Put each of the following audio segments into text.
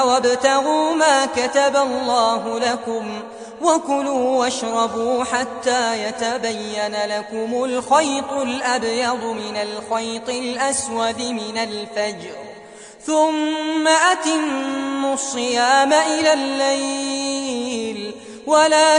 وابتغوا ما كتب الله لكم وكلوا واشربوا حتى يتبين لكم الخيط الأبيض من الخيط الأسود من الفجر. ثم أتموا الصيام إلى الليل ولا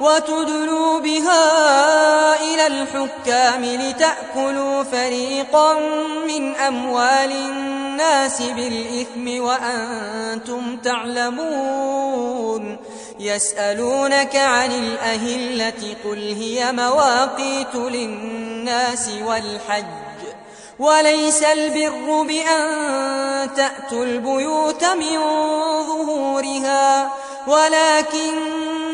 وتدلوا بها إلى الحكام لتأكلوا فريقا من أموال الناس بالإثم وأنتم تعلمون. يسألونك عن الأهلة قل هي مواقيت للناس والحج. وليس البر بأن تأتوا البيوت من ظهورها ولكن